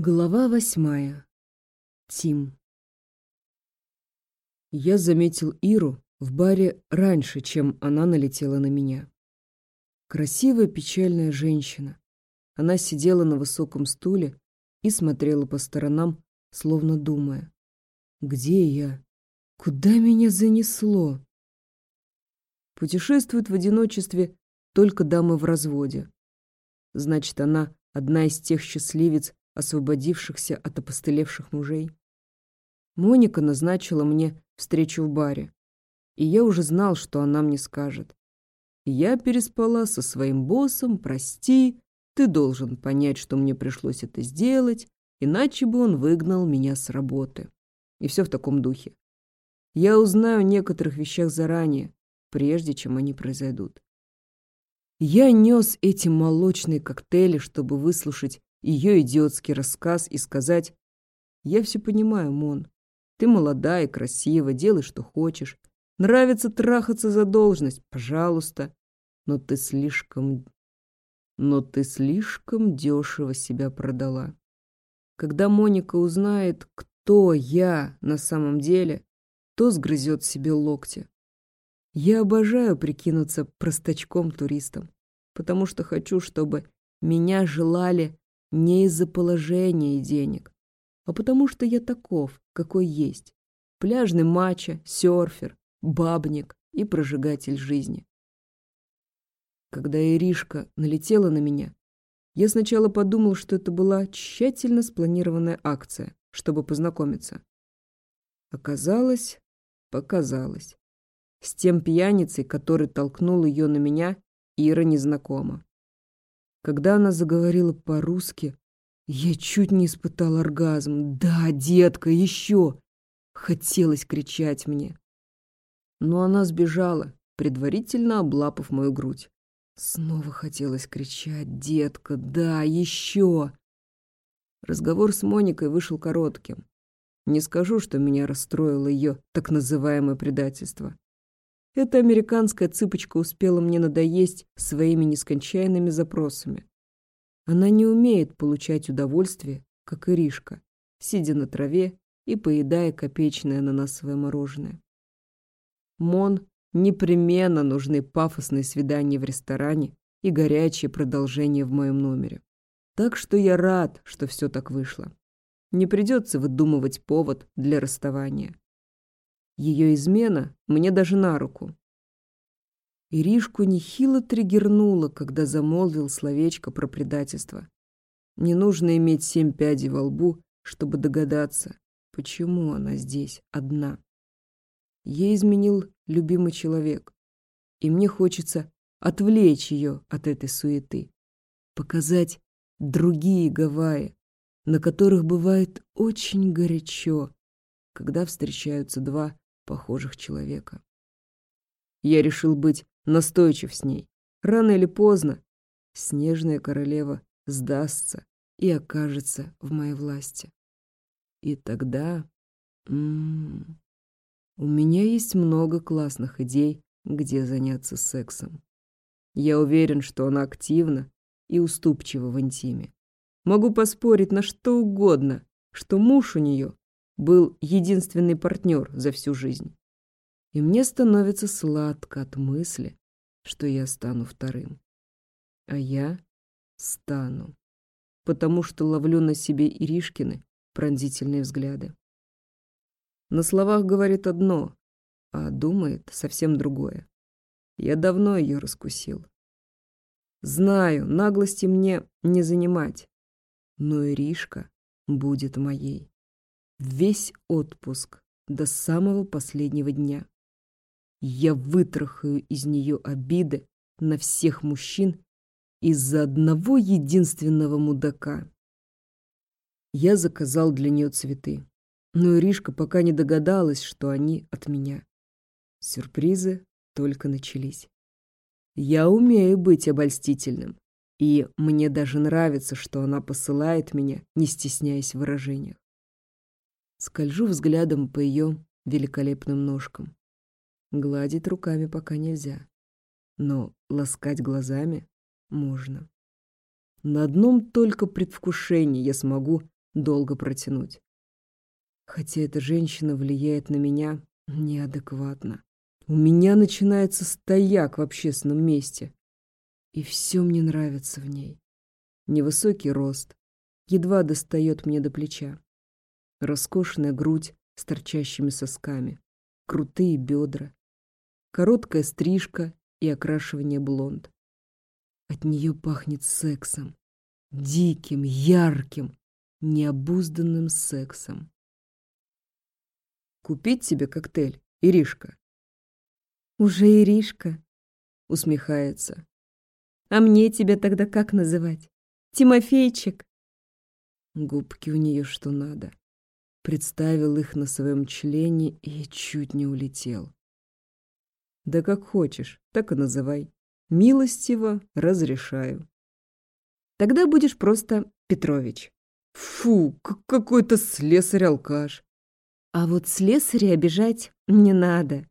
Глава восьмая. Тим. Я заметил Иру в баре раньше, чем она налетела на меня. Красивая печальная женщина. Она сидела на высоком стуле и смотрела по сторонам, словно думая. Где я? Куда меня занесло? Путешествует в одиночестве только дамы в разводе. Значит, она одна из тех счастливец, освободившихся от опостылевших мужей. Моника назначила мне встречу в баре, и я уже знал, что она мне скажет. Я переспала со своим боссом, прости, ты должен понять, что мне пришлось это сделать, иначе бы он выгнал меня с работы. И все в таком духе. Я узнаю о некоторых вещах заранее, прежде чем они произойдут. Я нес эти молочные коктейли, чтобы выслушать ее идиотский рассказ и сказать «Я все понимаю, Мон. Ты молодая и красива, делай, что хочешь. Нравится трахаться за должность, пожалуйста. Но ты слишком... Но ты слишком дешево себя продала. Когда Моника узнает, кто я на самом деле, то сгрызет себе локти. Я обожаю прикинуться простачком-туристом, потому что хочу, чтобы меня желали не из-за положения и денег, а потому что я таков, какой есть. Пляжный мачо, серфер, бабник и прожигатель жизни. Когда Иришка налетела на меня, я сначала подумал, что это была тщательно спланированная акция, чтобы познакомиться. Оказалось, показалось. С тем пьяницей, который толкнул ее на меня, Ира незнакома. Когда она заговорила по-русски, я чуть не испытал оргазм. «Да, детка, еще!» Хотелось кричать мне. Но она сбежала, предварительно облапав мою грудь. Снова хотелось кричать «Детка, да, еще!» Разговор с Моникой вышел коротким. Не скажу, что меня расстроило ее так называемое предательство. Эта американская цыпочка успела мне надоесть своими нескончаемыми запросами. Она не умеет получать удовольствие, как Иришка, сидя на траве и поедая копеечное ананасовое мороженое. Мон непременно нужны пафосные свидания в ресторане и горячее продолжение в моем номере. Так что я рад, что все так вышло. Не придется выдумывать повод для расставания. Ее измена мне даже на руку. Иришку нехило триггернуло, когда замолвил словечко про предательство. Не нужно иметь семь пядей во лбу, чтобы догадаться, почему она здесь одна. Ей изменил любимый человек, и мне хочется отвлечь ее от этой суеты, показать другие Гавайи, на которых бывает очень горячо, когда встречаются два похожих человека. Я решил быть настойчив с ней. Рано или поздно снежная королева сдастся и окажется в моей власти. И тогда... М -м, у меня есть много классных идей, где заняться сексом. Я уверен, что она активна и уступчива в интиме. Могу поспорить на что угодно, что муж у нее был единственный партнер за всю жизнь. И мне становится сладко от мысли, что я стану вторым. А я стану, потому что ловлю на себе Иришкины пронзительные взгляды. На словах говорит одно, а думает совсем другое. Я давно ее раскусил. Знаю, наглости мне не занимать, но Иришка будет моей весь отпуск до самого последнего дня. Я вытрахаю из нее обиды на всех мужчин из-за одного единственного мудака. Я заказал для нее цветы, но Иришка пока не догадалась, что они от меня. Сюрпризы только начались. Я умею быть обольстительным, и мне даже нравится, что она посылает меня, не стесняясь в выражениях. Скольжу взглядом по ее великолепным ножкам. Гладить руками пока нельзя, но ласкать глазами можно. На одном только предвкушении я смогу долго протянуть. Хотя эта женщина влияет на меня неадекватно. У меня начинается стояк в общественном месте. И все мне нравится в ней. Невысокий рост, едва достает мне до плеча. Роскошная грудь с торчащими сосками, крутые бедра, короткая стрижка и окрашивание блонд. От нее пахнет сексом, диким, ярким, необузданным сексом. Купить тебе коктейль, Иришка? Уже Иришка, усмехается. А мне тебя тогда как называть? Тимофейчик. Губки у нее что надо. Представил их на своем члене и чуть не улетел. Да как хочешь, так и называй. Милостиво разрешаю. Тогда будешь просто Петрович. Фу, какой-то слесарь-алкаш. А вот слесаря обижать не надо.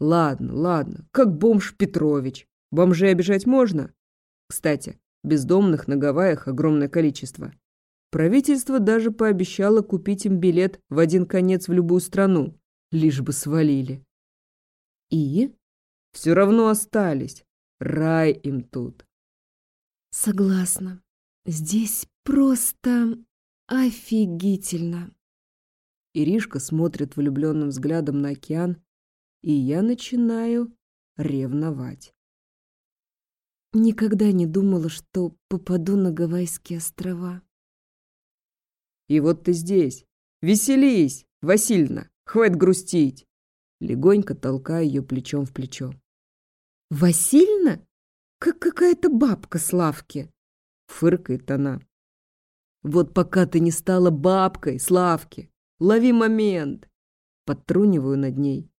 Ладно, ладно, как бомж Петрович. Бомжей обижать можно? Кстати, бездомных на Гавайях огромное количество. Правительство даже пообещало купить им билет в один конец в любую страну, лишь бы свалили. И? Все равно остались. Рай им тут. Согласна. Здесь просто офигительно. Иришка смотрит влюбленным взглядом на океан, и я начинаю ревновать. Никогда не думала, что попаду на Гавайские острова. И вот ты здесь. Веселись, Васильна, хватит грустить. Легонько толкая ее плечом в плечо. Васильна? Как какая-то бабка Славки. Фыркает она. Вот пока ты не стала бабкой, Славки, лови момент. Подтруниваю над ней.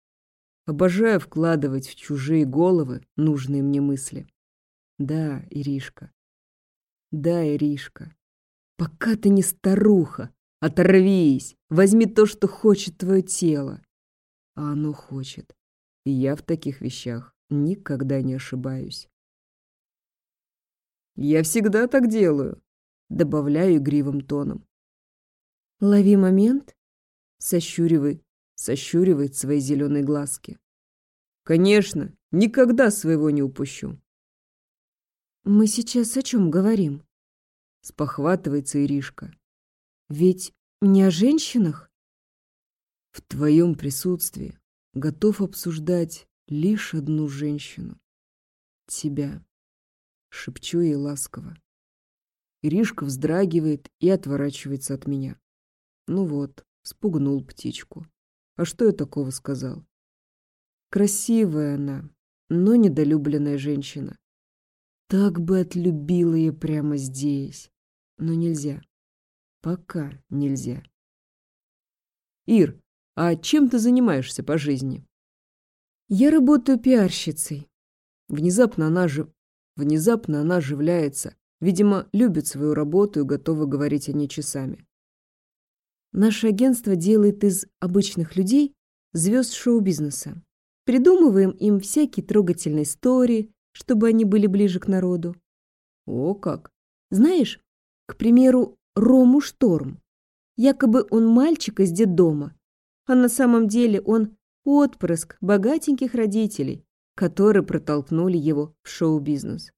Обожаю вкладывать в чужие головы нужные мне мысли. Да, Иришка. Да, Иришка. Пока ты не старуха, оторвись, возьми то, что хочет твое тело. А оно хочет. И я в таких вещах никогда не ошибаюсь. Я всегда так делаю, добавляю игривым тоном. Лови момент, сощуривай, сощуривает свои зеленые глазки. Конечно, никогда своего не упущу. Мы сейчас о чем говорим? Спохватывается Иришка. Ведь не о женщинах? В твоем присутствии готов обсуждать лишь одну женщину. Тебя. Шепчу ей ласково. Иришка вздрагивает и отворачивается от меня. Ну вот, спугнул птичку. А что я такого сказал? Красивая она, но недолюбленная женщина. Так бы отлюбила я прямо здесь. Но нельзя. Пока нельзя. Ир, а чем ты занимаешься по жизни? Я работаю пиарщицей. Внезапно она же... Внезапно она оживляется. Видимо, любит свою работу и готова говорить о ней часами. Наше агентство делает из обычных людей звезд шоу-бизнеса. Придумываем им всякие трогательные истории, чтобы они были ближе к народу. О, как! Знаешь, к примеру, Рому Шторм. Якобы он мальчик из детдома, а на самом деле он отпрыск богатеньких родителей, которые протолкнули его в шоу-бизнес.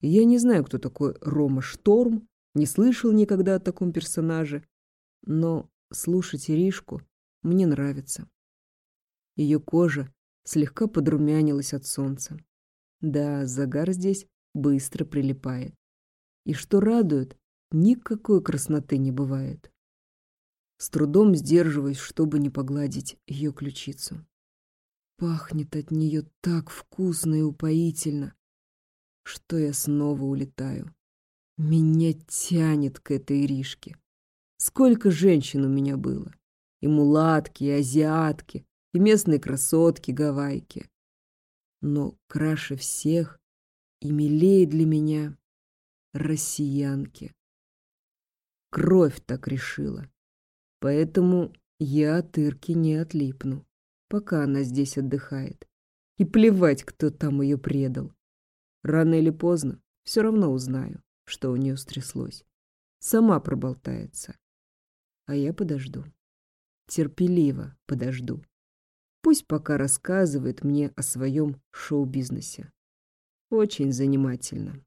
Я не знаю, кто такой Рома Шторм, не слышал никогда о таком персонаже, но слушать Иришку мне нравится. Ее кожа слегка подрумянилась от солнца. Да, загар здесь быстро прилипает. И что радует, никакой красноты не бывает. С трудом сдерживаюсь, чтобы не погладить ее ключицу. Пахнет от нее так вкусно и упоительно, что я снова улетаю. Меня тянет к этой Иришке. Сколько женщин у меня было. И мулатки, и азиатки, и местные красотки-гавайки но краше всех и милее для меня россиянки. Кровь так решила. Поэтому я от Ирки не отлипну, пока она здесь отдыхает. И плевать, кто там ее предал. Рано или поздно все равно узнаю, что у нее стряслось. сама проболтается. А я подожду. Терпеливо подожду. Пусть пока рассказывает мне о своем шоу-бизнесе. Очень занимательно.